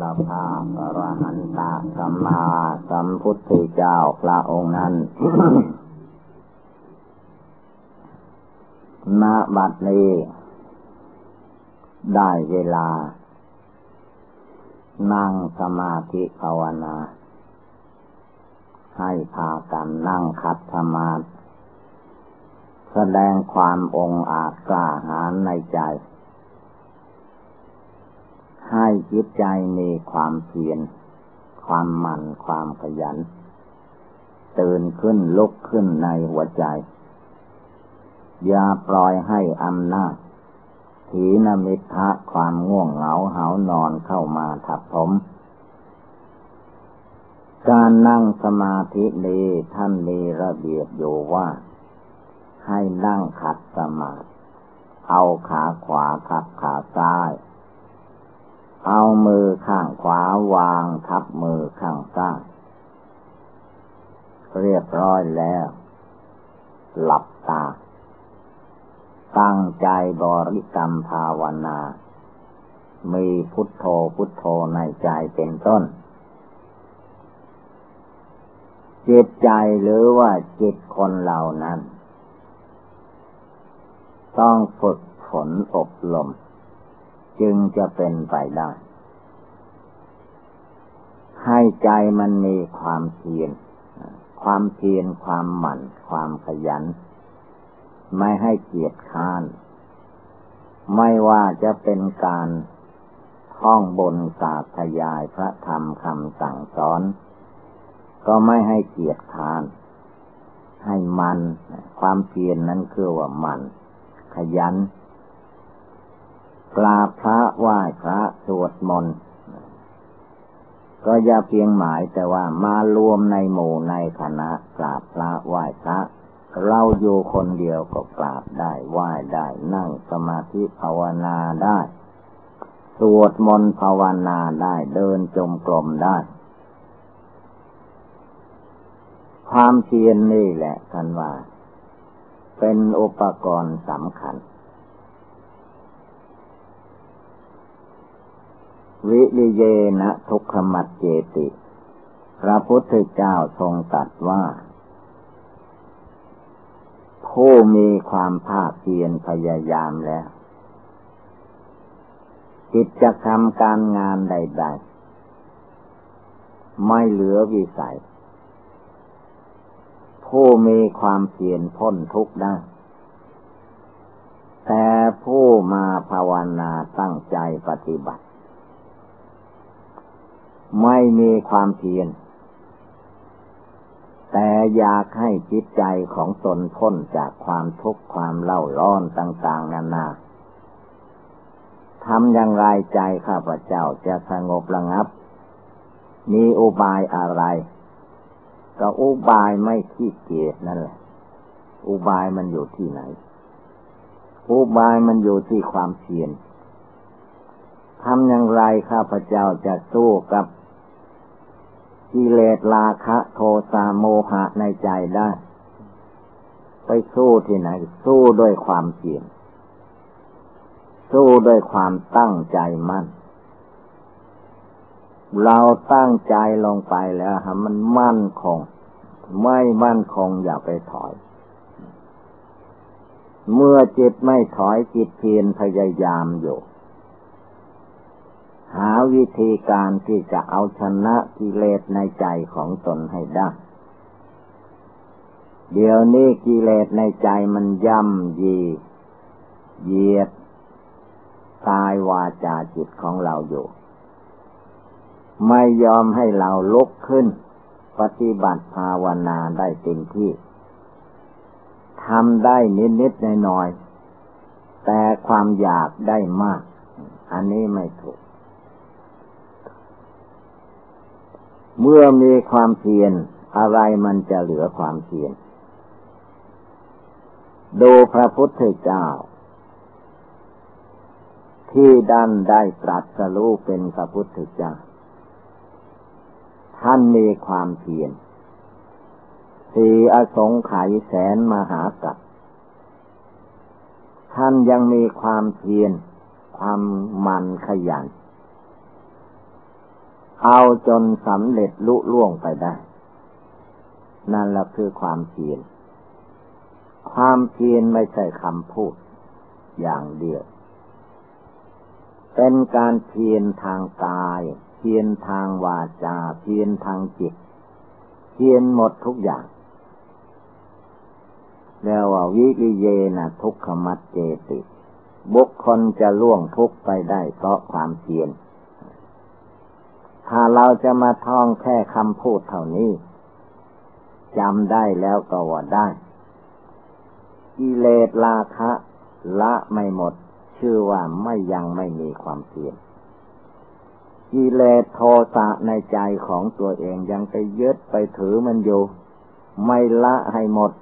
เราพาอรหันตสัมมาสัมพุทธเจ้าพระองค์นั้นณบัดนี้ ได้เวลา นั่งสมาธิภาวนา ให้พากันนั่งคัดสมาธิแสดงความองอาจกล้าหาญในใจ ให้จิตใจมีความเพียร ความมันความขยัน ตื่นขึ้นลุกขึ้นในหัวใจ อย่าปล่อยให้อำนาจถีนมิทะความง่วงเหงาเหานอนเข้ามาทับผม การนั่งสมาธินี้ท่านมีระเบียบอยู่ว่า ให้นั่งขัดสมาธิเอาขาขวาทับขาซ้าย เอามือข้างขวาวางทับมือข้างซ้ายเรียบร้อยแล้ว หลับตา ตั้งใจบริกรรมภาวนา มีพุทโธพุทโธในใจเป็นต้น จิตใจหรือว่าจิตคนเหล่านั้น ต้องฝึกฝนอบรม จึงจะเป็นไปได้ ให้ใจมันมีความเพียรความเพียรความหมั่น ความขยัน ไม่ให้เกียจค้าน ไม่ว่าจะเป็นการท่องบนศาสยายพระธรรมคำสั่งสอน ก็ไม่ให้เกียจค้าน ให้มัน ความเพียรนนั้นคือว่ามัน ขยัน กราบพระไหว้พระสวดมนต์ก็อย่าเพียงหมายแต่ว่ามารวมในหมู่ในคณะกราบพระไหว้พระ เราอยู่คนเดียวก็กราบได้ไหว้ได้นั่งสมาธิภาวนาได้ สวดมนต์ภาวนาได้เดินจมกรมได้ ความเพียรนนี่แหละท่านว่า เป็นอุปกรณ์สำคัญ วิริเยนะทุกขมัดเจติ พระพุทธเจ้าทรงตรัสว่า ผู้มีความภาคเพียรพยายามแล้ว กิจกรรมการงานใด ๆ ไม่เหลือวิสัย ผู้มีความเพียรพ้นทุกข์ได้แต่ผู้มาภาวนาตั้งใจปฏิบัติ ไม่มีความเพียร แต่อยากให้จิตใจของตนพ้นจากความทุกข์ความเล่าร้อนต่าง ๆ นานาทำอย่างไรใจข้าพเจ้าจะสงบระงับ มีอุบายอะไร ก็อุบายไม่ขี้เกียจนั่นแหละ อุบายมันอยู่ที่ไหน อุบายมันอยู่ที่ความเพียรทำอย่างไรข้าพเจ้าจะสู้กับ กิเลสราคะโทสะโมหะในใจได้ ไปสู้ที่ไหน สู้ด้วยความเพียรสู้ด้วยความตั้งใจมั่น เราตั้งใจลงไปแล้วฮะมันมั่นคง ไม่มั่นคงอย่าไปถอย เมื่อจิตไม่ถอยจิตเพียรพยายามอยู่ หาวิธีการที่จะเอาชนะกิเลสในใจของตนให้ได้ เดี๋ยวนี้กิเลสในใจมันย่ำยีเยียดกายวาจาจิตของเราอยู่ ไม่ยอมให้เราลุกขึ้น ปฏิบัติภาวนาได้เต็มที่ทำได้นิดๆหน่อยๆแต่ความอยากได้มาก อันนี้ไม่ถูก เมื่อมีความเพียรอะไรมันจะเหลือความเพียรดูพระพุทธเจ้า ที่ดันได้ตรัสรู้เป็นพระพุทธเจ้า ท่านมีความเพียรสีอสงไขยแสนมหากัปท่านยังมีความเพียรความมันขยัน เอาจนสำเร็จลุล่วงไปได้ นั่นแหละคือความเพียรความเพียรไม่ใช่คำพูดอย่างเดียว เป็นการเพียรทางกาย เพียรทางวาจา เพียรทางจิต เพียรหมดทุกอย่างแล้วว่าวิริเยนะทุกขมัดเจติ บุคคลจะล่วงทุกไปได้เพราะความเพียร ถ้าเราจะมาท่องแค่คำพูดเท่านี้จำได้แล้วก็ว่าได้ กิเลสราคะ ละไม่หมด ชื่อว่าไม่ยังไม่มีความเพียรกิเลสโทสะในใจของตัวเองยังไปยึดไปถือมันอยู่ ไม่ละให้หมด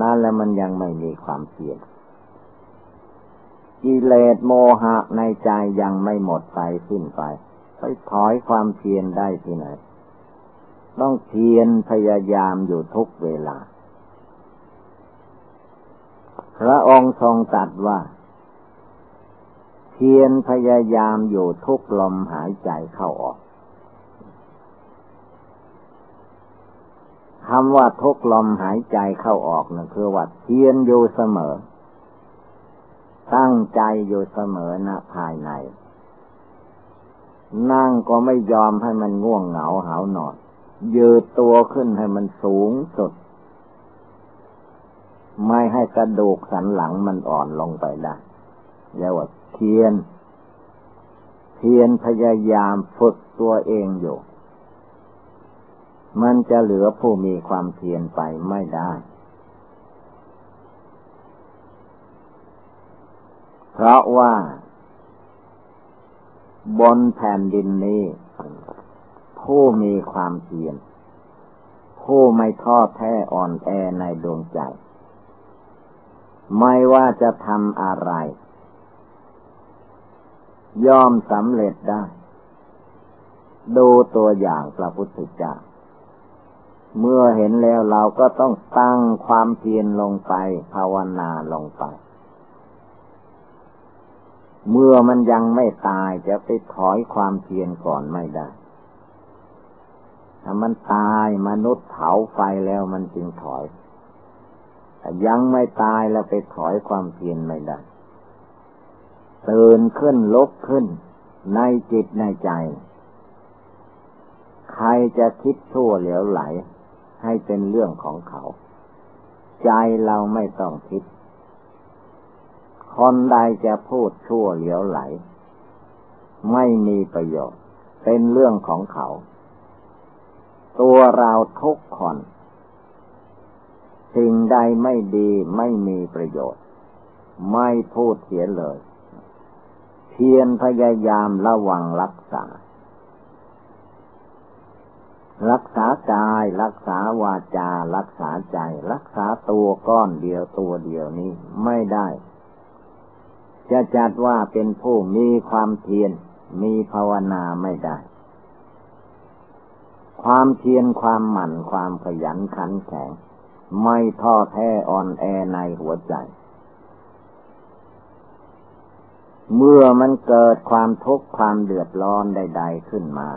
นั่นแหละมันยังไม่มีความเพียรกิเลสโมหะในใจยังไม่หมดไปสิ้นไป ไปถอยความเพียรได้ที่ไหน ต้องเพียรพยายามอยู่ทุกเวลา พระองค์ทรงตรัสว่า เพียรพยายามอยู่ทุกลมหายใจเข้าออกคำว่าทุกลมหายใจเข้าออกนั่นคือว่าเพียรอยู่เสมอ ตั้งใจอยู่เสมอนะภายใน นั่งก็ไม่ยอมให้มันง่วงเหงาหาวนอนยืดตัวขึ้นให้มันสูงสุด ไม่ให้กระดูกสันหลังมันอ่อนลงไปได้เรียกว่าเพียน เพียนพยายามฝึกตัวเองอยู่ มันจะเหลือผู้มีความเพียรไปไม่ได้ เพราะว่า บนแผ่นดินนี้ ผู้มีความเพียรผู้ไม่ท้อแท้อ่อนแอในดวงใจ ไม่ว่าจะทำอะไร ย่อมสำเร็จได้ ดูตัวอย่างพระพุทธเจ้าเมื่อเห็นแล้วเราก็ต้องตั้งความเพียรลงไป ภาวนาลงไป เมื่อมันยังไม่ตายจะไปถอยความเพียรก่อนไม่ได้ ถ้ามันตายมนุษย์เผาไฟแล้วมันจึงถอยแต่ยังไม่ตายแล้วไปถอยความเพียรไม่ได้ตื่นขึ้นลุกขึ้น ในจิตในใจ ใครจะคิดชั่วเหลวไหล ให้เป็นเรื่องของเขา ใจเราไม่ต้องคิด คนใดจะพูดชั่วเหลียวไหล ไม่มีประโยชน์ เป็นเรื่องของเขา ตัวเราทุกคนสิ่งใดไม่ดีไม่มีประโยชน์ ไม่พูดเสียเลย เพียรพยายามระวังรักษา รักษากายรักษาวาจา รักษาใจ รักษาตัวก้อนเดียวตัวเดียวนี้ไม่ได้ จะจัดว่าเป็นผู้มีความเพียรมีภาวนาไม่ได้ ความเพียรความหมั่นความขยันขันแข็ง ไม่ท้อแท้อ่อนแอในหัวใจ เมื่อมันเกิดความทุกข์ความเดือดร้อนใด ๆขึ้นมา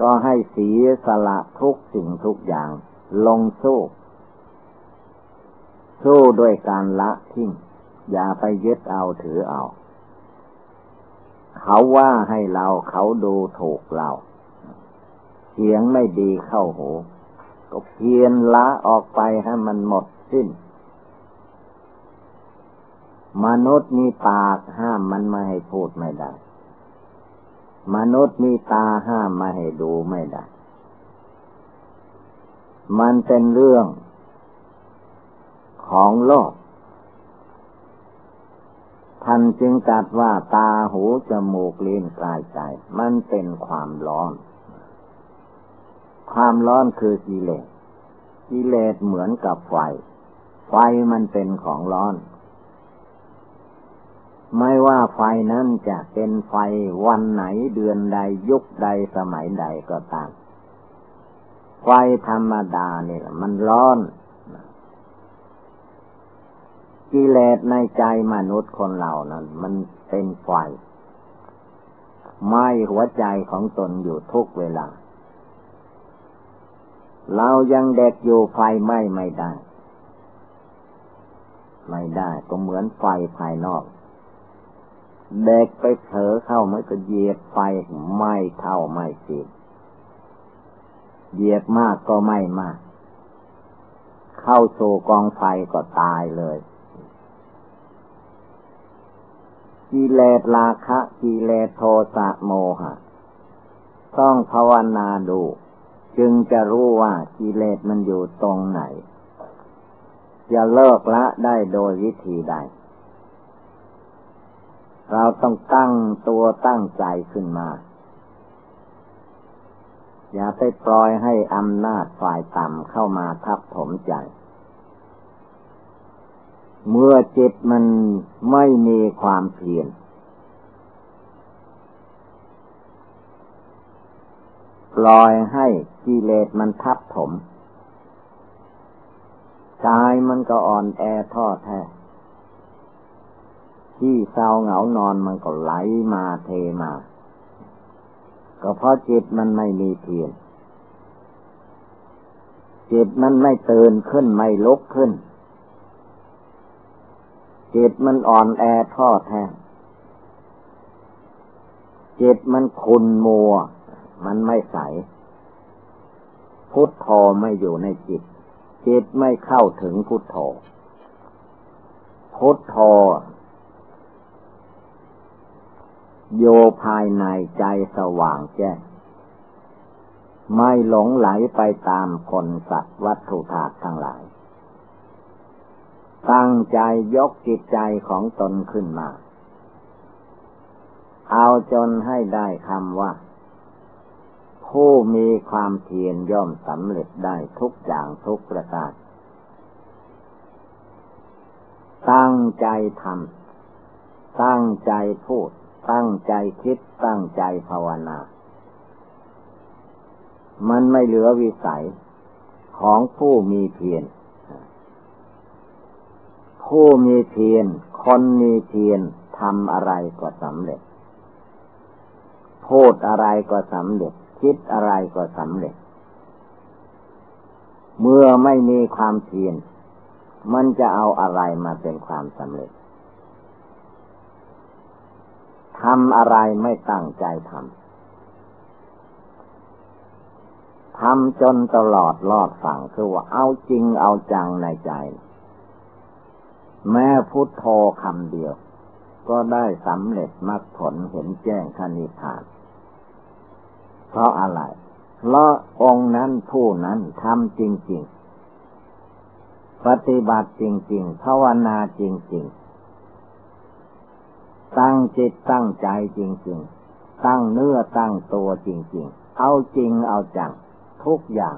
ก็ให้เสียสละทุกสิ่งทุกอย่างลงสู้สู้ด้วยการละทิ้ง อย่าไปยึดเอาถือเอา เขาว่าให้เราเขาดูถูกเรา เสียงไม่ดีเข้าหู ก็เพียนละออกไปให้มันหมดสิ้น มนุษย์มีปากห้ามมันไม่ให้พูดไม่ได้ มนุษย์มีตาห้ามมาให้ดูไม่ได้ มันเป็นเรื่องของโลก ท่านจึงตัดว่าตาหูจมูกลิ้นกายใจ มันเป็นความร้อน ความร้อนคือกิเลสกิเลสเหมือนกับไฟ ไฟมันเป็นของร้อน ไม่ว่าไฟนั้นจะเป็นไฟวันไหนเดือนใดยุคใดสมัยใดก็ตามไฟธรรมดาเนี่ยมันร้อน กิเลสในใจมนุษย์คนเหล่านั้น มันเป็นไฟไหม้หัวใจของตนอยู่ทุกเวลา เรายังเด็กอยู่ไฟไหม้ไม่ได้ ไม่ได้ก็เหมือนไฟภายนอก เด็กไปเผลอเข้ามันก็เหยียบไฟไหม้เท่าไหม้สิเหยียบมากก็ไม่มาก เข้าสู่กองไฟก็ตายเลย กิเลสราคะกิเลสโทสะโมหะ ต้องภาวนาดู จึงจะรู้ว่ากิเลสมันอยู่ตรงไหน จะเลิกละได้โดยวิธีใด เราต้องตั้งตัวตั้งใจขึ้นมา อย่าไปปล่อยให้อำนาจฝ่ายต่ำเข้ามาทับถมใจ เมื่อจิตมันไม่มีความเพียรปล่อยให้กิเลสมันทับถมกายมันก็อ่อนแอท้อแท้ที่เศร้าเหงานอนมันก็ไหลมาเทมา ก็เพราะจิตมันไม่มีเพียรจิตมันไม่ตื่นขึ้นไม่ลุกขึ้น จิตมันอ่อนแอท้อแท้จิตมันคุนมัว มันไม่ใส พุทโธไม่อยู่ในจิต จิตไม่เข้าถึงพุทโธ พุทโธโยภายในใจสว่างแจ้งไม่หลงไหลไปตามคนสัตว์วัตถุธาตุทั้งหลาย ตั้งใจยกจิตใจของตนขึ้นมา เอาจนให้ได้คำว่า ผู้มีความเพียรย่อมสำเร็จได้ทุกอย่างทุกประการตั้งใจทำตั้งใจพูด ตั้งใจคิด ตั้งใจภาวนา มันไม่เหลือวิสัยของผู้มีเพียร ผู้มีเพียรคนมีเพียรทำอะไรก็สำเร็จ พูดอะไรก็สำเร็จ คิดอะไรก็สำเร็จ เมื่อไม่มีความเพียรมันจะเอาอะไรมาเป็นความสำเร็จทำอะไรไม่ตั้งใจทำทำจนตลอดรอดฝั่งคือว่าเอาจริงเอาจังในใจ แม้พุทโธคำเดียว ก็ได้สำเร็จมรรคผลเห็นแจ้งขณิพาน เพราะอะไร เพราะองค์นั้นผู้นั้นทำจริง ๆ ปฏิบัติจริง ๆ ภาวนาจริง ๆ ตั้งจิตตั้งใจจริง ๆ ตั้งเนื้อตั้งตัวจริง ๆ เอาจริงเอาจัง ทุกอย่าง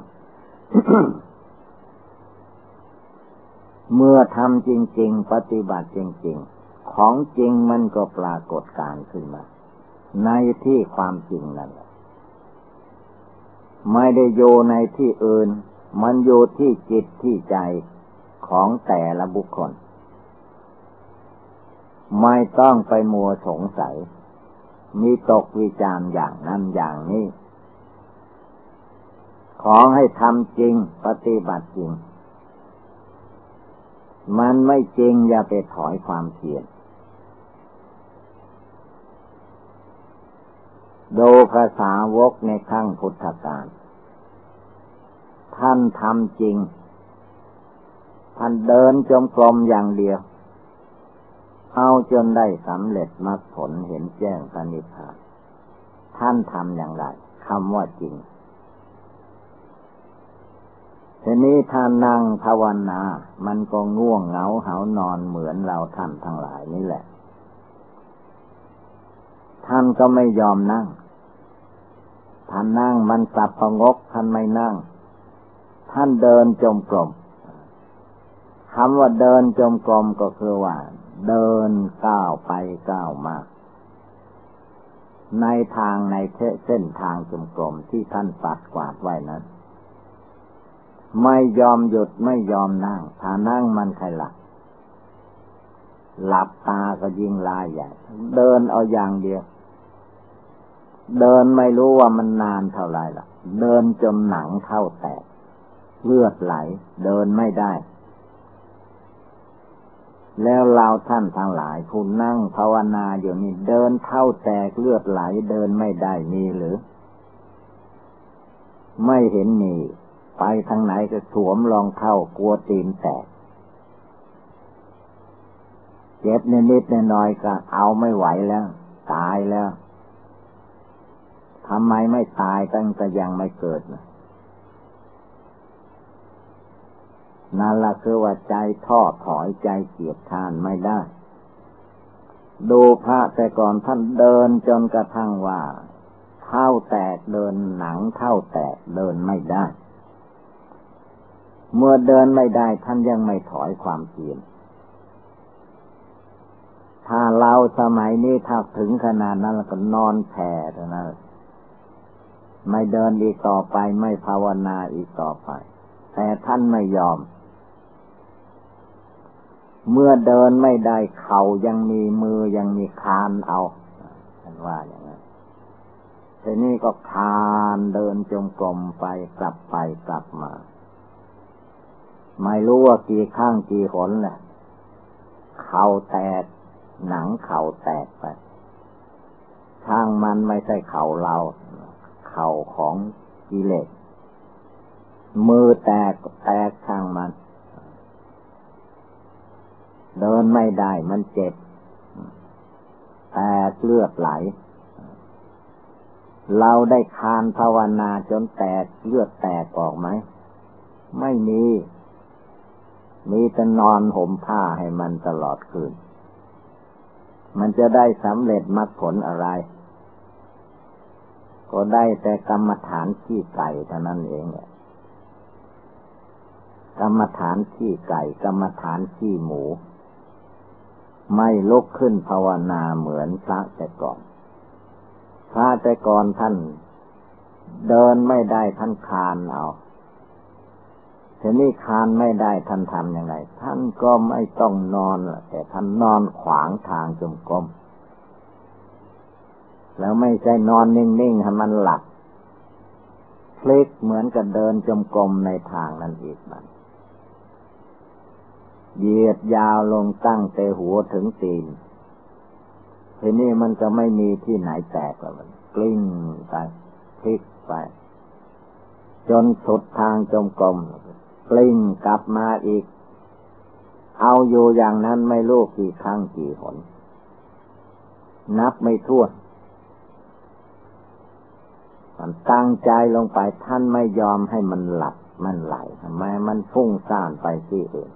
เมื่อทำจริง ๆ ปฏิบัติจริง ๆ ของจริงมันก็ปรากฏการขึ้นมา ในที่ความจริงนั่นแหละไม่ได้โยในที่อื่น มันโยที่จิตที่ใจของแต่ละบุคคล ไม่ต้องไปมัวสงสัย มีตกวิจารณ์อย่างนั้นอย่างนี้ ขอให้ทำจริงปฏิบัติจริง มันไม่จริงอย่าไปถอยความเพียรดูภาษาวกในขั้งพุทธกาลท่านทำจริง ท่านเดินจมกลมอย่างเดียว เอาจนได้สำเร็จมรรคผลเห็นแจ้งปณิพานท่านทำอย่างไรคำว่าจริง ทีนี้ถ้านั่งภาวนา มันก็ง่วงเหงาเหานอนเหมือนเราท่านทั้งหลายนี่แหละ ท่านก็ไม่ยอมนั่ง ท่านนั่งมันสับประงกท่านไม่นั่ง ท่านเดินจมกลมคำว่าเดินจมกลมก็คือว่า เดินก้าวไปก้าวมาในทางในเส้นทางจมกลมที่ท่านปัดกวาดไว้นั้น ไม่ยอมหยุดไม่ยอมนั่ง ถ้านั่งมันใครหลับหลับตาก็ยิ่งลายใหญ่ เดินเอาอย่างเดียว เดินไม่รู้ว่ามันนานเท่าไรล่ะ เดินจนหนังเท่าแตก เลือดไหล เดินไม่ได้ แล้วเราท่านทั้งหลายคุณนั่งภาวนาอยู่นี่เดินเท่าแตกเลือดไหล เดินไม่ได้มีหรือ ไม่เห็นมี ไปทางไหนก็สวมรองเท้ากลัวตีนแตกเจ็บนิดๆน้อยๆก็เอาไม่ไหวแล้ว ตายแล้วทำไมไม่ตายตั้งแต่ยังไม่เกิดนะนั่นละคือว่าใจท้อถอยใจเกียดทานไม่ได้ ดูพระแต่ก่อนท่านเดินจนกระทั่งว่า เท่าแตกเดินหนังเท่าแตกเดินไม่ได้ เมื่อเดินไม่ได้ท่านยังไม่ถอยความเพียรถ้าเราสมัยนี้ถ้าถึงขนาดนั้นแล้วก็นอนแผ่เท่านั้นไม่เดินอีกต่อไปไม่ภาวนาอีกต่อไป แต่ท่านไม่ยอม เมื่อเดินไม่ได้เข่ายังมีมือยังมีคานเอาท่านว่าอย่างนั้นทีนี้ก็คานเดินจงกรมไปกลับไปกลับมา ไม่รู้ว่ากี่ข้างกี่หนแหละเข่าแตก หนังเข่าแตกไปช่างมันไม่ใช่เข่าเรา เข่าของกิเลสมือแตกแตกช่างมัน เดินไม่ได้มันเจ็บ แตกเลือดไหล เราได้คานภาวนาจนแตกเลือดแตกออกไหม ไม่มี มีแต่นอนห่มผ้าให้มันตลอดคืน มันจะได้สำเร็จมรรคผลอะไร ก็ได้แต่กรรมฐานขี้ไก่เท่านั้นเองกรรมฐานขี้ไก่ กรรมฐานขี้หมู ไม่ลุกขึ้นภาวนาเหมือนพระแต่ก่อน พระแต่ก่อนท่าน เดินไม่ได้ท่านคานเอา ทีนี้คานไม่ได้ท่านทำยังไง ท่านก็ไม่ต้องนอนแต่ท่านนอนขวางทางจมกรมแล้วไม่ใช่นอนนิ่งๆให้มันหลับพลิกเหมือนกับเดินจมกรมในทางนั้นอีกมันเหยียดยาวลงตั้งแต่หัวถึงตีนทีนี้มันก็ไม่มีที่ไหนแตกแล้วมันกลิ้งไปพลิกไป จนสุดทางจมกรม กลิ้งกลับมาอีก เอาอยู่อย่างนั้นไม่รู้กี่ครั้งกี่หน นับไม่ถ้วนมันตั้งใจลงไปท่านไม่ยอมให้มันหลับมันไหลทำไมมันฟุ้งซ่านไปที่อื่น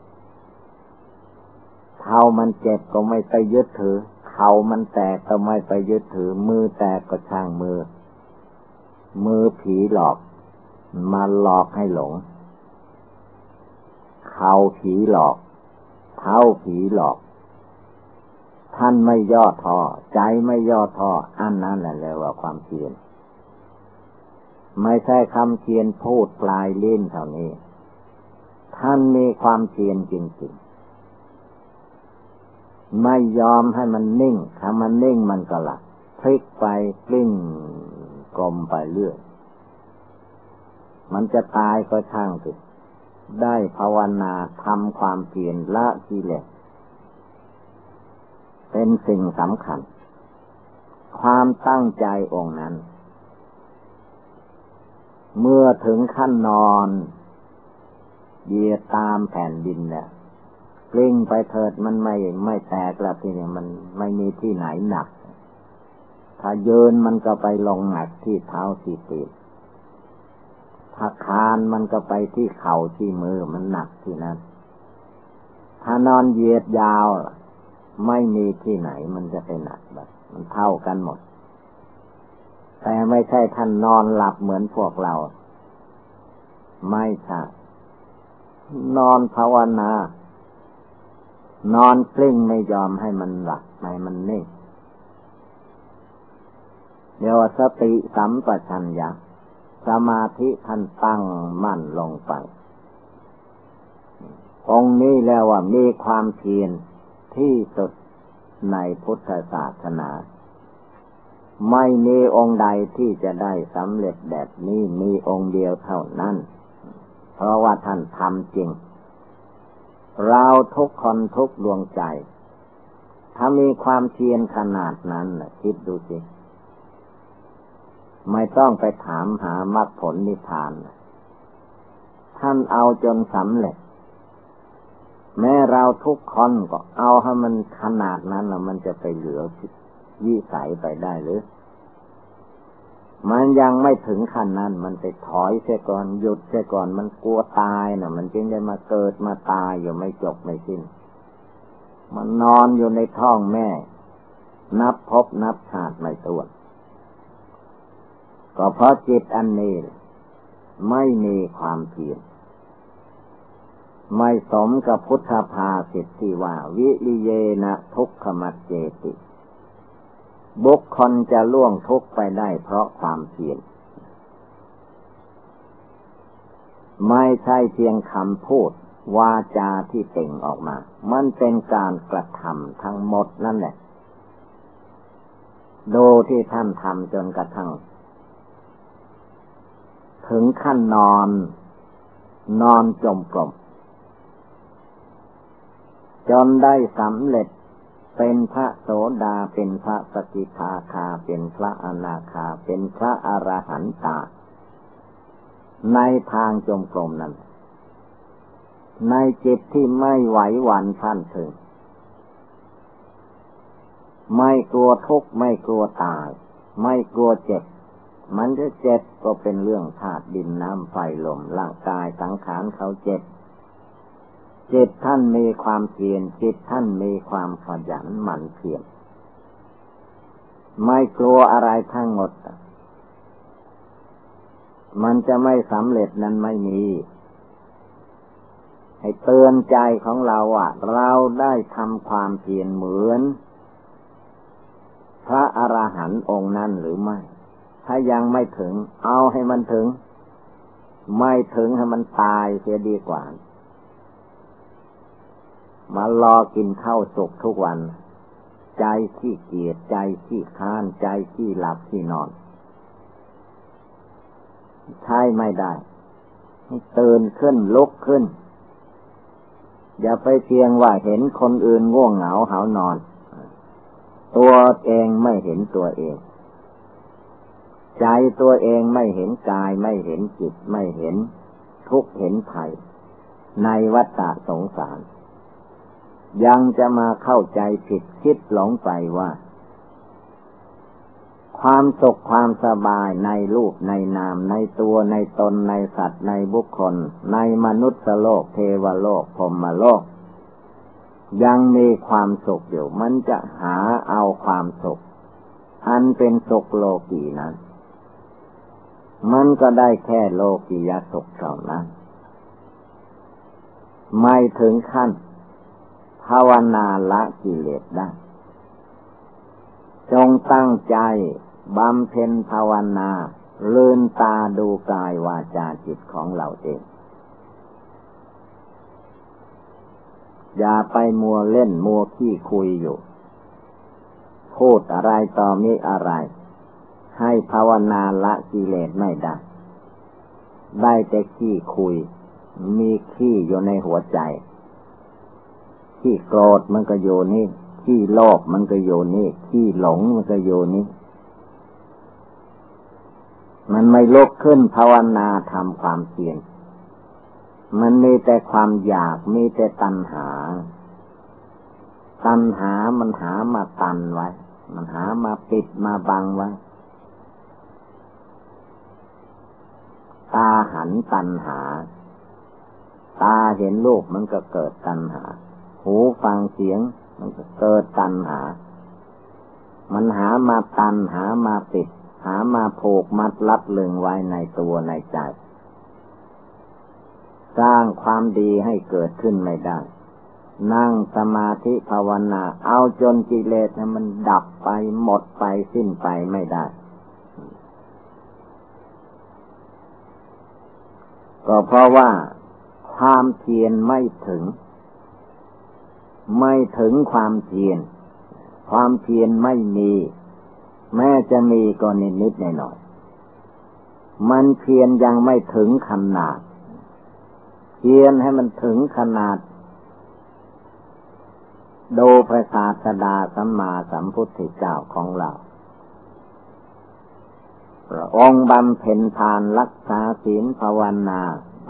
เท้ามันเจ็บก็ไม่ไปยึดถือ เขามันแตกก็ไม่ไปยึดถือ มือแตกก็ช่างมือ มือผีหลอก มาหลอกให้หลง เข่าผีหลอก เท้าผีหลอก ท่านไม่ย่อท้อใจไม่ย่อท้ออันนั้นแหละเรียกว่าความเพียรไม่ใช่คำเพียรพูดปลายลิ้นเท่านี้ ท่านมีความเพียรจริงๆ ไม่ยอมให้มันนิ่ง ถ้ามันนิ่งมันก็หลับพลิกไปกลิ้งกลมไปเรื่อย มันจะตายก็ช่างสิ ได้ภาวนาทำความเพียรละกิเลสเป็นสิ่งสำคัญ ความตั้งใจองค์นั้น เมื่อถึงขั้นนอนเยียตามแผ่นดินเนี่ยกลิ้งไปเถิดมันไม่ไม่แตกแล้วทีนี้มันไม่มีที่ไหนหนัก ถ้าเยินมันก็ไปลงหนักที่เท้าสี่ตีน ถ้าคานมันก็ไปที่เข่าที่มือมันหนักที่นั้น ถ้านอนเหยียดยาว ไม่มีที่ไหนมันจะไปหนักแบบมันเท่ากันหมด แต่ไม่ใช่ท่านนอนหลับเหมือนพวกเรา ไม่ใช่นอนภาวนา นอนกลิ้งไม่ยอมให้มันหลับไม่มันนิ่งเดี๋ยวสติสัมปชัญญะ สมาธิท่านตั้งมั่นลงไป องนี้แล้วว่ามีความเพียรที่สุดในพุทธศาสนา ไม่มีองค์ใดที่จะได้สำเร็จแบบนี้มีองค์เดียวเท่านั้น เพราะว่าท่านทำจริง เราทุกคนทุกดวงใจ ถ้ามีความเพียรขนาดนั้นคิดดูสิ ไม่ต้องไปถามหามรรคผลนิพพาน ท่านเอาจนสำเร็จ แม้เราทุกคนก็เอาให้มันขนาดนั้นแล้วมันจะไปเหลือวิสัยไปได้หรือ มันยังไม่ถึงขั้นนั้น มันไปถอยเสียก่อนหยุดเสียก่อนมันกลัวตายนะ่ะ มันจึงได้มาเกิดมาตายอยู่ไม่จบไม่สิ้น มันนอนอยู่ในท้องแม่ นับพบนับชาติไม่ตัวน ก็เพราะจิตอันนี้ไม่มีความเพียรไม่สมกับพุทธภาสิทธิว่า วิริเยนะทุกขมัดเจติ บุคคลจะล่วงทุกไปได้เพราะความเพียรไม่ใช่เพียงคำพูดวาจาที่เต่งออกมา มันเป็นการกระทำทั้งหมดนั่นแหละดูที่ท่านทำจนกระทั่ง ถึงขั้นนอน นอนจมกลมจนได้สำเร็จเป็นพระโสดาเป็นพระสกิทาคาเป็นพระอนาคาเป็นพระอรหันตา ในทางจมกลมนั้น ในจิตที่ไม่ไหวหวั่นท่านถึง ไม่กลัวทุกข์ไม่กลัวตาย ไม่กลัวเจ็บ มันจะเจ็บก็เป็นเรื่องธาตุดินน้ำไฟลมร่างกายสังขารเขาเจ็บจิตท่านมีความเพียรจิตท่านมีความขยันหมั่นเพียรไม่กลัวอะไรทั้งหมด มันจะไม่สำเร็จนั้นไม่มี ให้เตือนใจของเราอะ เราได้ทำความเพียรเหมือน พระอรหันต์องค์นั้นหรือไม่ ถ้ายังไม่ถึง เอาให้มันถึง ไม่ถึงให้มันตายเสียดีกว่า มารอกินข้าวสุกทุกวัน ใจขี้เกียจใจขี้ค้านใจขี้หลับขี้นอน ใช่ไม่ได้ตื่นขึ้นลุกขึ้น อย่าไปเพียงว่าเห็นคนอื่นง่วงเหงาหานอน ตัวเองไม่เห็นตัวเอง ใจตัวเองไม่เห็นกายไม่เห็นจิตไม่เห็นทุกเห็นภัยในวัฏสงสาร ยังจะมาเข้าใจผิดคิดหลงไปว่า ความสุขความสบายในรูปในนาม ในตัวในตนในสัตว์ในบุคคล ในมนุษย์โลก เทวโลกพรมโลก ยังมีความสุขอยู่ มันจะหาเอาความสุข อันเป็นสุขโลกีนั้น มันก็ได้แค่โลกิยสุขเท่านั้น ไม่ถึงขั้น ภาวนาละกิเลสได้ จงตั้งใจบำเพ็ญภาวนาลืนตาดูกายวาจาจิตของเราเอง อย่าไปมัวเล่นมัวขี้คุยอยู่ พูดอะไรต่อมีอะไร ให้ภาวนาละกิเลสไม่ได้ ได้แต่ขี้คุย มีขี้อยู่ในหัวใจ ขี้โกรธมันก็โยนี่ ขี้โลภมันก็โยนี่ ขี้หลงมันก็โยนี่ มันไม่ลุกขึ้นภาวนาทำความเพียร มันมีแต่ความอยาก มีแต่ตัณหา ตัณหามันหามาตันไว้ มันหามาปิดมาบังไว้ ตาหันตัณหา ตาเห็นรูปมันก็เกิดตัณหา หูฟังเสียง มันก็เกิดตัณหา มันหามาตันหามาปิด หามาผูกมัดลับลึงไว้ในตัวในใจ สร้างความดีให้เกิดขึ้นไม่ได้นั่งสมาธิภาวนา เอาจนกิเลสมันดับไปหมดไปสิ้นไปไม่ได้ ก็เพราะว่าความเพียรไม่ถึง ไม่ถึงความเพียรความเพียรไม่มี แม้จะมีก็นิดนิดหน่อยหน่อยมันเพียรยังไม่ถึงขนาด เพียรให้มันถึงขนาด โดพระศาสดาสัมมาสัมพุทธเจ้าของเรา องค์บำเพ็ญทานรักษาศีลภาวนา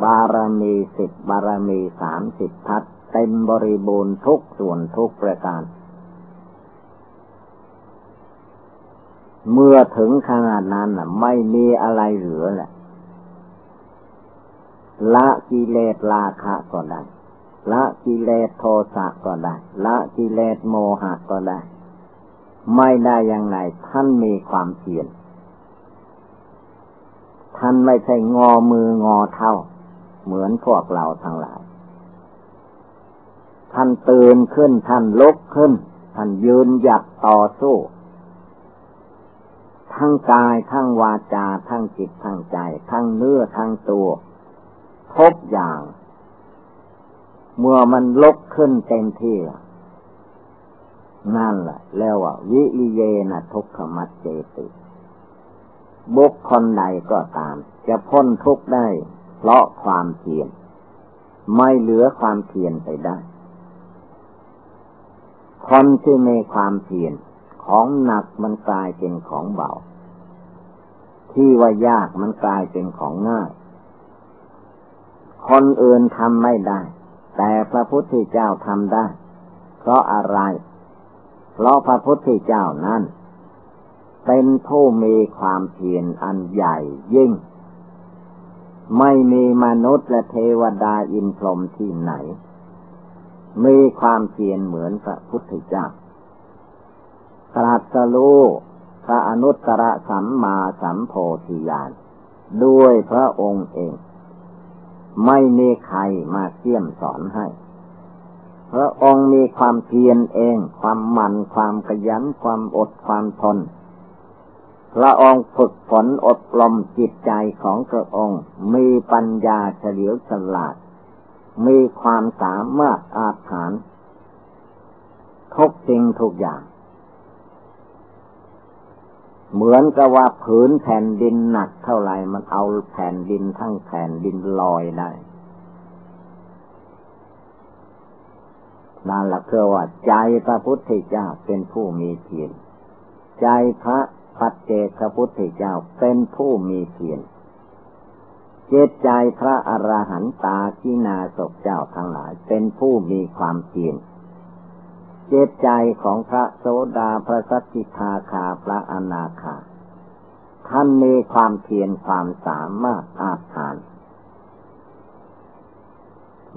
บารมีสิบบารมีสามสิบทัศเต็มบริบูรณ์ทุกส่วนทุกประการ เมื่อถึงขนาดนั้นไม่มีอะไรเหลือแหละละกิเลสราคะก็ได้ละกิเลสโทสะก็ได้ละกิเลสโมหะก็ได้ ไม่ได้อย่างไรท่านมีความเพียร ท่านไม่ใช่งอมืองอเท้าเหมือนพวกเราทั้งหลาย ท่านตื่นขึ้นท่านลุกขึ้น ท่านยืนหยัดต่อสู้ ทั้งกายทั้งวาจาทั้งจิตทั้งใจ ทั้งเนื้อทั้งตัวทุกอย่าง เมื่อมันลุกขึ้นเต็มที่นั่นแหละแล้วว่าวิริเยนะทุกขมัดเจติ บุคคลใดก็ตาม จะพ้นทุกข์ได้ เพราะความเพียรไม่เหลือความเพียรไปได้ คนที่มีความเพียรของหนักมันกลายเป็นของเบา ที่ว่ายากมันกลายเป็นของง่าย คนอื่นทำไม่ได้ แต่พระพุทธเจ้าทำได้ เพราะอะไร เพราะพระพุทธเจ้านั้น เป็นผู้มีความเพียรอันใหญ่ยิ่ง ไม่มีมนุษย์และเทวดาอินพรหมที่ไหน มีความเพียรเหมือนพระพุทธเจ้าตรัสรู้พระอนุตตรสัมมาสัมโพธิญาณด้วยพระองค์เอง ไม่มีใครมาเสี่ยมสอนให้ พระองค์มีความเพียรเอง ความหมั่นความขยันความอดความทน พระองฝึกฝนอบรมจิตใจของพระองค์ มีปัญญาเฉลียวฉลาด มีความสามารถอาถรรพ์ทุกสิ่งทุกอย่าง เหมือนกับว่าผืนแผ่นดินหนักเท่าไหร่มันเอาแผ่นดินทั้งแผ่นดินลอยได้นั่นแหละคือว่าใจพระพุทธเจ้าเป็นผู้มีเพียรใจพระ ปัจเจกพุทธเจ้าเป็นผู้มีเพียรเจตใจพระอรหันตาที่นาศเจ้าทั้งหลายเป็นผู้มีความเพียรเจตใจของพระโสดาพระสัจจิทาคาพระอนาคาท่านมีความเพียรความสามารถอาถาน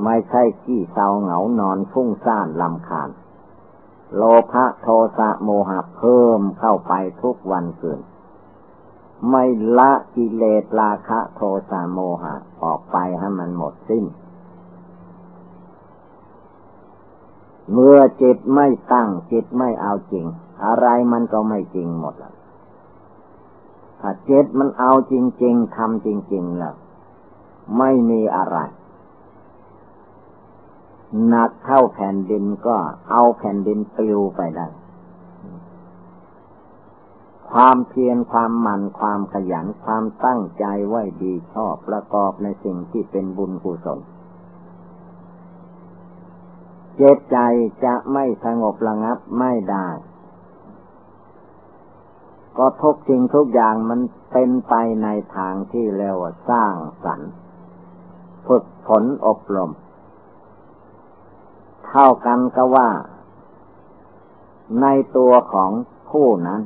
ไม่ใช่ขี้เศร้าเหงานอนฟุ้งซ่านลำคาญ โลภะโทสะโมหะเพิ่มเข้าไปทุกวันเกินไม่ละกิเลสราคะโทสะโมหะ ออกไปให้มันหมดสิ้น เมื่อจิตไม่ตั้งจิตไม่เอาจริง อะไรมันก็ไม่จริงหมดแล้วถ้าจิตมันเอาจริง ๆทำจริง ๆ แล้ว ไม่มีอะไร หนักเท่าแผ่นดินก็เอาแผ่นดินปลิวไปได้ ความเพียรความหมั่นความขยันความตั้งใจไว้ดีชอบประกอบในสิ่งที่เป็นบุญกุศลเจตใจจะไม่สงบระงับไม่ได้ ก็ทุกสิ่งทุกอย่างมันเป็นไปในทางที่เรียกว่าสร้างสรรค์ฝึกฝนอบรม เท่ากันก็ว่า ในตัวของผู้นั้น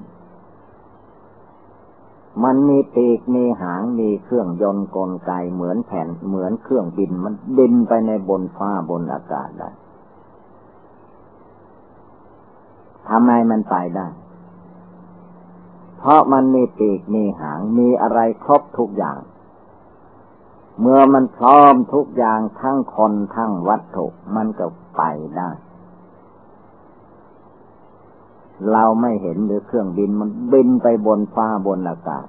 มันมีปีกมีหางมีเครื่องยนต์กลไกเหมือนแผ่นเหมือนเครื่องบินมันบินไปในบนฟ้าบนอากาศได้ทำไมมันไปได้ เพราะมันมีปีกมีหางมีอะไรครบทุกอย่าง เมื่อมันพร้อมทุกอย่างทั้งคนทั้งวัตถุมันก็ไปได้ เราไม่เห็นหรือเครื่องบินมันบินไปบนฟ้าบนอากาศ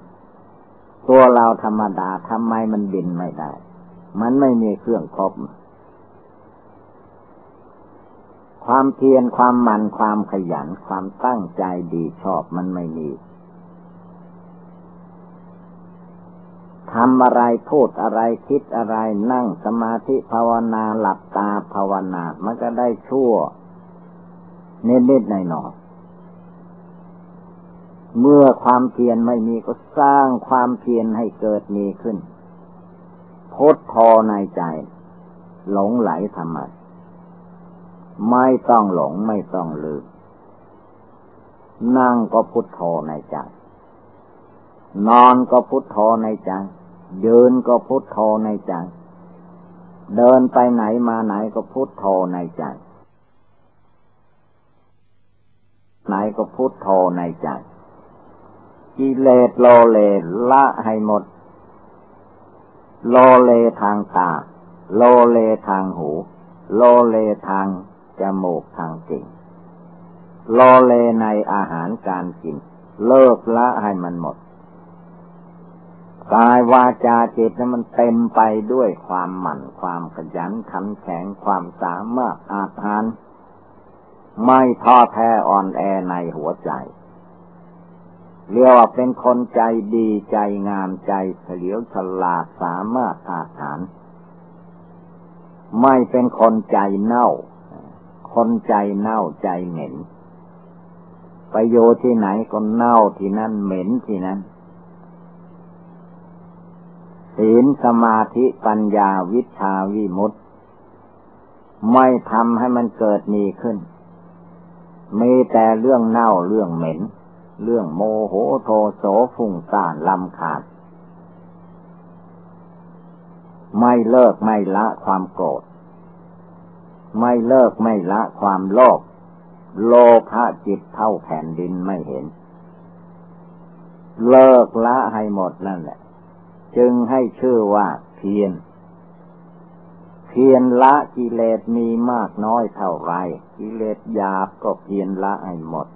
ตัวเราธรรมดาทำไมมันบินไม่ได้ มันไม่มีเครื่องครบความเพียรความมันความขยันความตั้งใจดีชอบมันไม่มี ทำอะไรพูดอะไรคิดอะไรนั่งสมาธิภาวนาหลับตาภาวนา มันก็ได้ชั่วนิดๆหน่อยๆเมื่อความเพียรไม่มีก็สร้างความเพียรให้เกิดมีขึ้นพุทโธในใจ หลงไหลทำไมไม่ต้องหลงไม่ต้องลืมนั่งก็พุทโธในใจ นอนก็พุทโธในใจ ยืนก็พุทโธในใจ เดินไปไหนมาไหนก็พุทโธในใจ ไหนก็พุทโธในใจ กิเลสโลเลละให้หมด โลเลทางตา โลเลทางหู โลเลทางจมูกทางกิ่งโลเลในอาหารการกิน เลิกละให้มันหมด กายวาจาจิตนั้นมันเต็มไปด้วยความหมั่นความขยันขันแข็งความสามารถอาถานไม่ท้อแท้อ่อนแอในหัวใจเรียกว่าเป็นคนใจดีใจงามใจเฉลียวฉลาดสามารถอาถานไม่เป็นคนใจเน่า คนใจเน่าใจเหม็นไปโยที่ไหนก็เน่าที่นั่นเหม็นที่นั่น ศีลสมาธิปัญญาวิชาวิมุตติไม่ทำให้มันเกิดมีขึ้น มีแต่เรื่องเน่าเรื่องเหม็น เรื่องโมโหโทโสฟุ้งซ่านลำขาด ไม่เลิกไม่ละความโกรธ ไม่เลิกไม่ละความโลภ โลภะจิตเท่าแผ่นดินไม่เห็น เลิกละให้หมดนั่นแหละ จึงให้ชื่อว่าเพียร เพียรละกิเลสมีมากน้อยเท่าไร กิเลสหยาบก็เพียรละให้หมด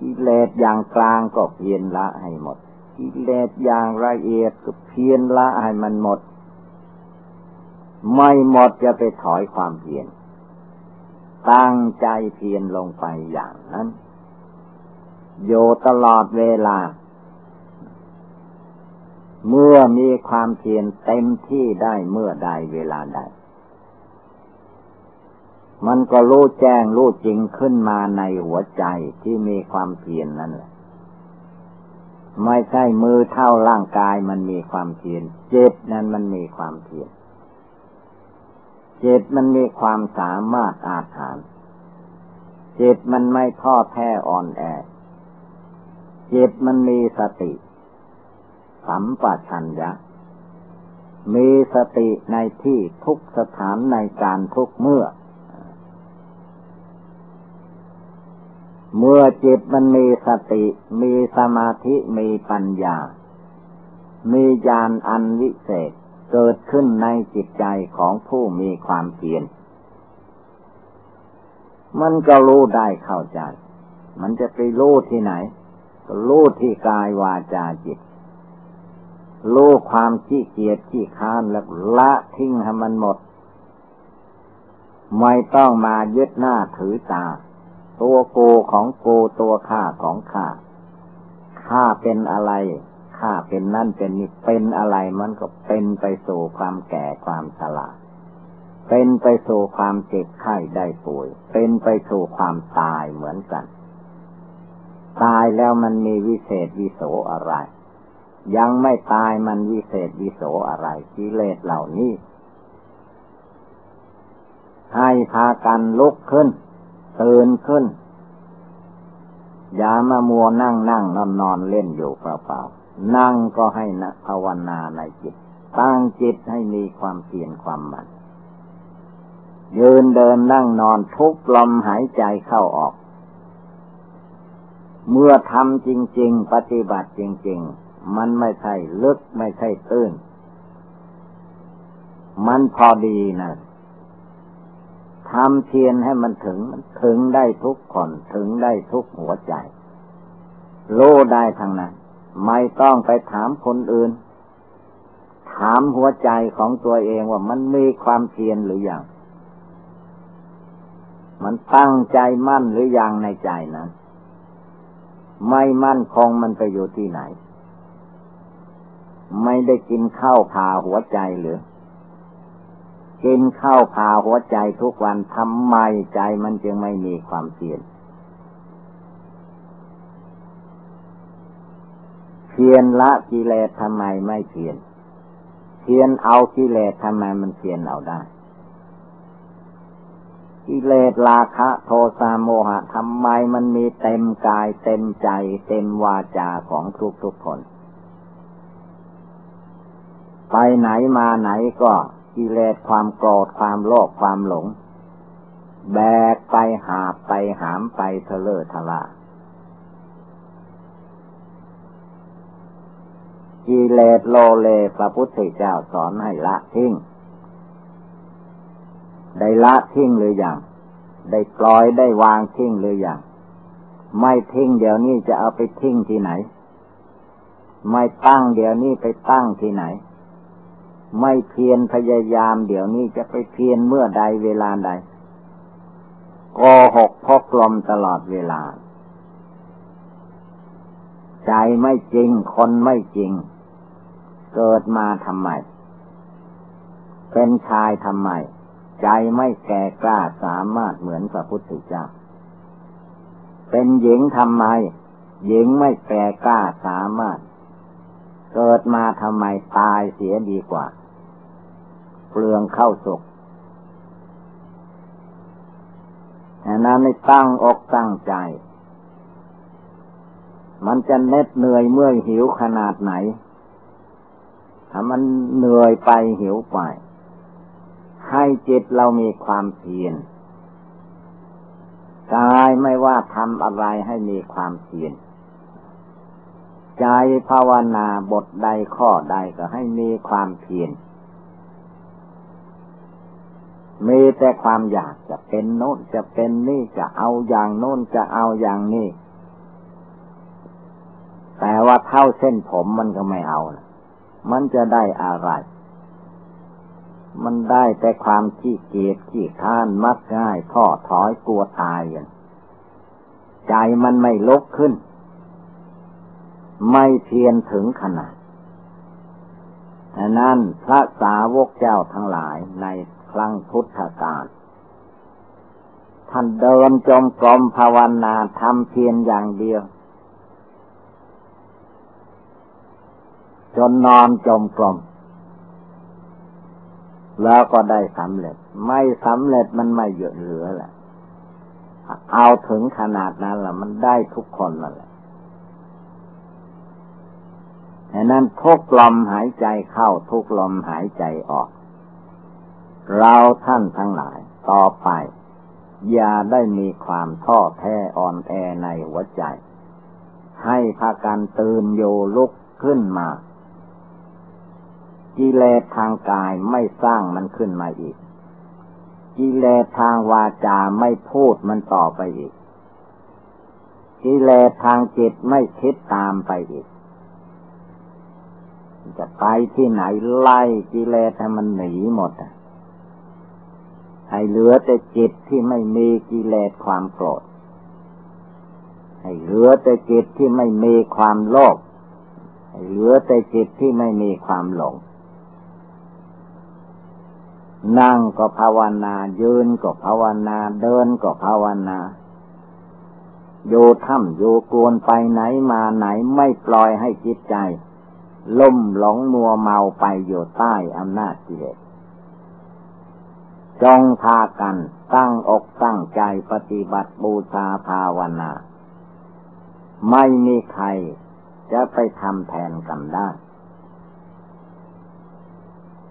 กิเลสอย่างกลางก็เพียรละให้หมด กิเลสอย่างละเอียดก็เพียรละให้มันหมด ไม่หมดจะไปถอยความเพียร ตั้งใจเพียรลงไปอย่างนั้น โยตลอดเวลา เมื่อมีความเพียรเต็มที่ได้เมื่อใดเวลาใด มันก็รู้แจ้งรู้จริงขึ้นมาในหัวใจที่มีความเพียรนนั่นแหละ ไม่ใช่มือเท่าร่างกายมันมีความเพียรจิตนั้นมันมีความเพียรจิตมันมีความสามารถอาถานจิตมันไม่ท้อแท้อ่อนแอจิตมันมีสติ สัมปชัญญะ มีสติในที่ทุกสถานในการทุกเมื่อ เมื่อจิตมันมีสติ มีสมาธิ มีปัญญา มีญาณอันวิเศษเกิดขึ้นในจิตใจของผู้มีความเพียร มันก็รู้ได้เข้าใจ มันจะไปรู้ที่ไหน ก็รู้ที่กายวาจาจิต รู้ความขี้เกียจขี้ค้านแล้วละทิ้งให้มันหมด ไม่ต้องมายึดหน้าถือตา ตัวโกของโกตัวข้าของข้าข้าเป็นอะไรข้าเป็นนั่นเป็นนี่เป็นอะไรมันก็เป็นไปสู่ความแก่ความชราเป็นไปสู่ความเจ็บไข้ได้ป่วย เป็นไปสู่ความตายเหมือนกัน ตายแล้วมันมีวิเศษวิโสอะไร ยังไม่ตายมันวิเศษวิโสอะไรกิเลสเหล่านี้ ให้พากันลุกขึ้น ตื่นขึ้น อย่ามามัวนั่งนั่งนอนนอนเล่นอยู่เปล่าๆนั่งก็ให้นะภาวนาในจิต ตั้งจิตให้มีความเพียรความมันยืนเดินนั่งนอนทุกลมหายใจเข้าออก เมื่อทำจริง ๆ ปฏิบัติจริง ๆ มันไม่ใช่ลึกไม่ใช่ตื้น มันพอดีนะทำเพียรให้มันถึงมันถึงได้ทุกคนถึงได้ทุกหัวใจโลได้ทางนั้น ไม่ต้องไปถามคนอื่น ถามหัวใจของตัวเองว่ามันมีความเพียรหรืออยังมันตั้งใจมั่นหรือยังในใจนั้น ไม่มั่นคงมันไปอยู่ที่ไหน ไม่ได้กินข้าวผ่าหัวใจหรือ กินข้าวผ่าหัวใจทุกวันทำไมใจมันจึงไม่มีความเพียรเพียรละกิเลสทำไมไม่เพียรเพียรเอากิเลสทำไมมันเพียรเอาได้กิเลสราคะโทสะโมหะทำไมมันมีเต็มกายเต็มใจ เต็มวาจาของทุกทุกคน ไปไหนมาไหนก็กิเลสความโกรธความโลภความหลง แบกไปหาไปหามไปเทเลอทลากิเลสโลเลพระพุทธเจ้าสอนให้ละทิ้ง ได้ละทิ้งหรืออยัง ได้ปล่อยได้วางทิ้งหรืออยัง ไม่ทิ้งเดี๋ยวนี้จะเอาไปทิ้งที่ไหน ไม่ตั้งเดี๋ยวนี้ไปตั้งที่ไหน ไม่เพียรพยายามเดี๋ยวนี้จะไปเพียรเมื่อใดเวลาใดโกหกพกลมตลอดเวลา ใจไม่จริงคนไม่จริง เกิดมาทำไม เป็นชายทำไม ใจไม่แก่กล้าสามารถเหมือนพระพุทธเจ้า เป็นหญิงทำไม หญิงไม่แก่กล้าสามารถ เกิดมาทำไมตายเสียดีกว่า เปลืองเข้าสุกแต่นั้นไม่ตั้งอกตั้งใจ มันจะเน็ดเหนื่อยเมื่อยหิวขนาดไหน ถ้ามันเหนื่อยไปหิวไป ให้จิตเรามีความเพียรกายไม่ว่าทำอะไรให้มีความเพียรใจภาวนาบทใดข้อใดก็ให้มีความเพียร มีแต่ความอยากจะเป็นโน้นจะเป็นนี่จะเอาอย่างโน้นจะเอาอย่างนี้แต่ว่าเท่าเส้นผมมันก็ไม่เอามันจะได้อะไร มันได้แต่ความขี้เกียจขี้ค้านมักง่ายท้อถอยกลัวตายอย่างใจมันไม่ลุกขึ้น ไม่เพียรถึงขนาดนั้นพระสาวกเจ้าทั้งหลายใน ครั้งพุทธกาลท่านเดินจมกรมภาวนาทำเพียรอย่างเดียว จนนอนจมกรมแล้วก็ได้สำเร็จ ไม่สำเร็จมันไม่เยอะเหลือแหละเอาถึงขนาดนั้นละมันได้ทุกคนนั่นแหละดังนั้นทุกลมหายใจเข้าทุกลมหายใจออก เราท่านทั้งหลายต่อไป อย่าได้มีความท้อแท้อ่อนแอในหัวใจ ให้พากันตื่นโยลุกขึ้นมา กิเลสทางกายไม่สร้างมันขึ้นมาอีก กิเลสทางวาจาไม่พูดมันต่อไปอีก กิเลสทางจิตไม่คิดตามไปอีก จะไปที่ไหนไล่กิเลสให้มันหนีหมด ให้เหลือแต่จิตที่ไม่มีกิเลสความโกรธ ให้เหลือแต่จิตที่ไม่มีความโลภ ให้เหลือแต่จิตที่ไม่มีความหลง นั่งก็ภาวนา ยืนก็ภาวนา เดินก็ภาวนาอยู่ถ้ำอยู่กวนไปไหนมาไหนไม่ปล่อยให้จิตใจ ล่มหลงมัวเมาไปอยู่ใต้อำนาจกิเลส จงพากันตั้งอกตั้งใจปฏิบัติบูชาภาวนา ไม่มีใครจะไปทำแทนกันได้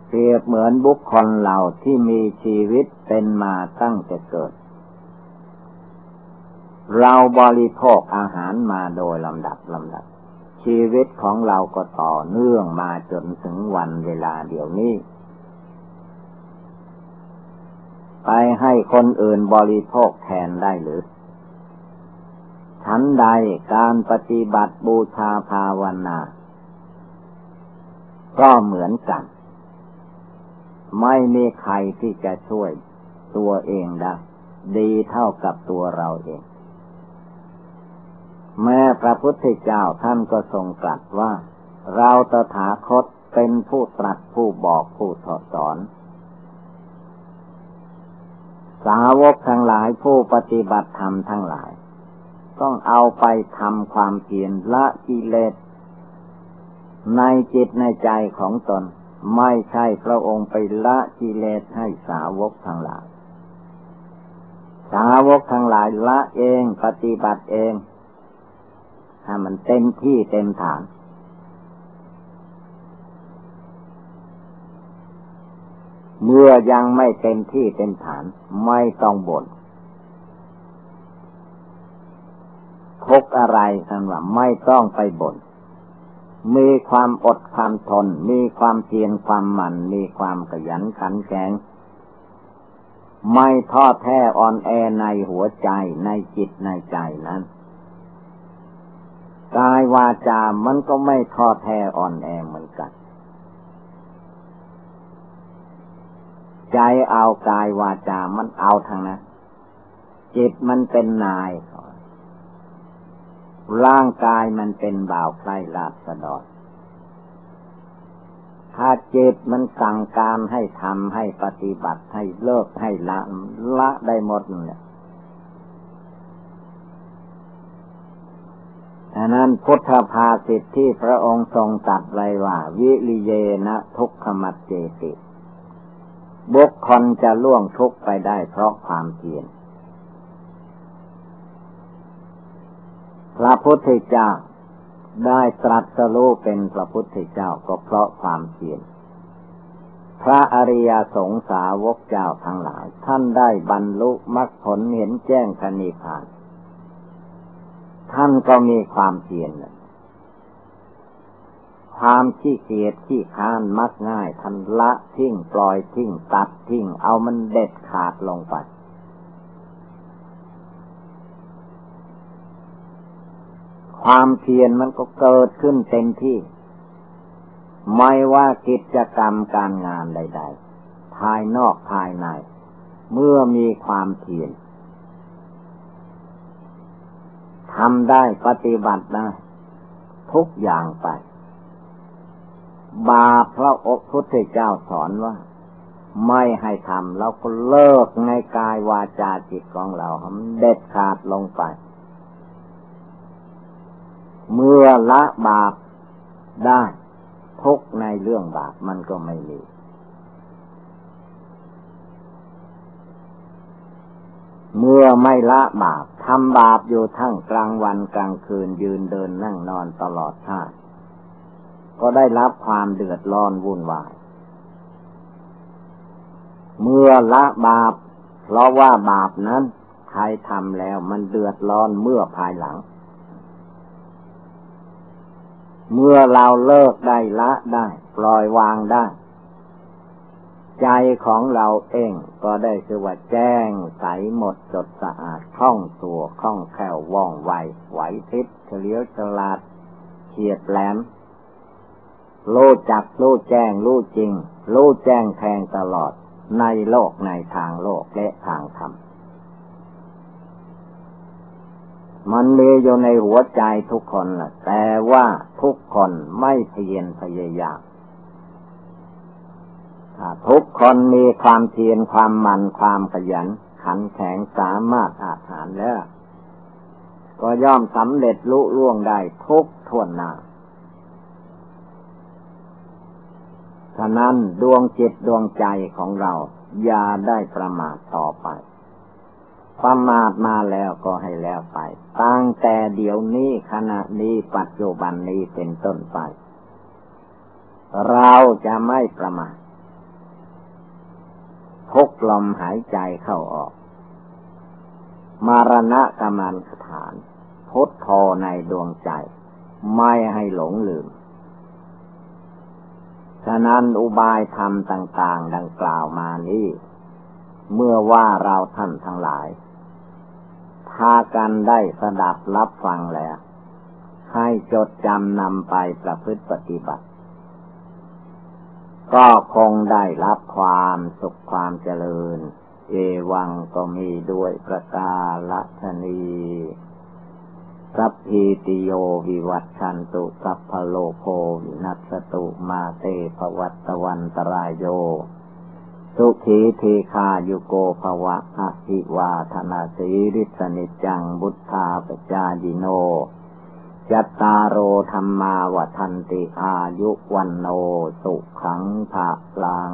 เปรียบเหมือนบุคคลเราที่มีชีวิตเป็นมาตั้งแต่เกิด เราบริโภคอาหารมาโดยลำดับลำดับ ชีวิตของเราก็ต่อเนื่องมาจนถึงวันเวลาเดี๋ยวนี้ ไปให้คนอื่นบริโภคแทนได้หรือชั้นใดการปฏิบัติบูชาภาวนา ก็เหมือนกัน ไม่มีใครที่จะช่วยตัวเองได้ดีเท่ากับตัวเราเอง แม้พระพุทธเจ้าท่านก็ทรงตรัสว่า เราตถาคตเป็นผู้ตรัสผู้บอกผู้สอสอน สาวกทั้งหลายผู้ปฏิบัติธรรมทั้งหลาย ต้องเอาไปทำความเพียรละกิเลสในจิตในใจของตน ไม่ใช่พระองค์ไปละกิเลสให้สาวกทั้งหลาย สาวกทั้งหลายละเองปฏิบัติเอง ถ้ามันเต็มที่เต็มฐาน เมื่อยังไม่เต็มที่เต็มฐานไม่ต้องบน่นทุกอะไรสันว่าไม่ต้องไปบน่นมีความอดความทน มีความเพียรความหมั่น มีความขยันขันแข็งไม่ท้อแท้อ่อนแอในหัวใจในจิตในใจนั้นกายวาจา มันก็ไม่ท้อแท้อ่อนแอเหมือนกัน ใจเอากายวาจา มันเอาทางนั้นจิตมันเป็นนาย ร่างกายมันเป็นบ่าวไพร่ลาบสดอดถ้าจิตมันสั่งการให้ทำให้ปฏิบัติให้เลิกให้ละละได้หมดเนี่ยอันนั้นพุทธภาสิทธิที่พระองค์ทรงตัดไว้ว่า วิริเยนะทุกขมัดเจติ บุคคลจะล่วงทุกไปได้เพราะความเพียรพระพุทธเจ้าได้ตรัสรู้เป็นพระพุทธเจ้าก็เพราะความเพียรพระอริยสงสาวกเจ้าทั้งหลาย ท่านได้บรรลุมรรคผลเห็นแจ้งคณิพาน ท่านก็มีความเพียร ความขี้เกียจขี้ค้านมักง่ายท่านละทิ้งปล่อยทิ้งตัดทิ้งเอามันเด็ดขาดลงไปความเพียรมันก็เกิดขึ้นเต็มที่ ไม่ว่ากิจกรรมการงานใด ๆ ภายนอกภายใน เมื่อมีความเพียรทำได้ปฏิบัติได้ ทุกอย่างไป บาปพระอกพุทธเจ้าสอนว่า ไม่ให้ทำเราก็เลิกในกายวาจาจิตของเราเด็ดขาดลงไป เมื่อละบาปได้ทุกในเรื่องบาปมันก็ไม่มีเมื่อไม่ละบาปทำบาปอยู่ทั้งกลางวันกลางคืนยืนเดินนั่งนอนตลอดชาติ ก็ได้รับความเดือดร้อนวุ่นวาย เมื่อละบาป เพราะว่าบาปนั้นใครทำแล้วมันเดือดร้อนเมื่อภายหลัง เมื่อเราเลิกได้ละได้ ปล่อยวางได้ ใจของเราเองก็ได้คือว่าแจ้งใสหมดจดสะอาดคล่องตัวคล่องแคล่วว่องไวไหวพริบเฉลียวฉลาดเฉียดแหลม รู้จักรู้แจ้งรู้จริง รู้แจ้งแทงตลอดในโลกในทางโลกและทางธรรม มันมีอยู่ในหัวใจทุกคนแหละแต่ว่าทุกคนไม่เพียรพยายามทุกคนมีความเพียรความมันความขยัน ขันแข็งสามารถอาหารแล้ว ก็ย่อมสำเร็จลุล่วงได้ทุกทวนหน้า ฉะนั้นดวงจิตดวงใจของเรา อย่าได้ประมาทต่อไป ประมาทมาแล้วก็ให้แล้วไป ตั้งแต่เดี๋ยวนี้ขณะนี้ปัจจุบันนี้เป็นต้นไป เราจะไม่ประมาททุกลมหายใจเข้าออก มารณะกรรมันสถาน พุทโธในดวงใจ ไม่ให้หลงลืม ฉะนั้นอุบายธรรมต่างๆ ดังกล่าวมานี้ เมื่อว่าเราท่านทั้งหลายพากันได้สดับรับฟังแล้ว ให้จดจำนำไปประพฤติปฏิบัติ ก็คงได้รับความสุขความเจริญ เอวังก็มีด้วยประกาศนี สัพพิติโยวิวัตชันตุสัพพโลโควินัสตุมาเตภวัตวันตรายโย สุขีเทคายุโกภวะอภิวาธนาสีริสนิจังบุทธาปจายิโนยัตตาโรธรรมาวทันติอายุวันโนสุขังภาลัง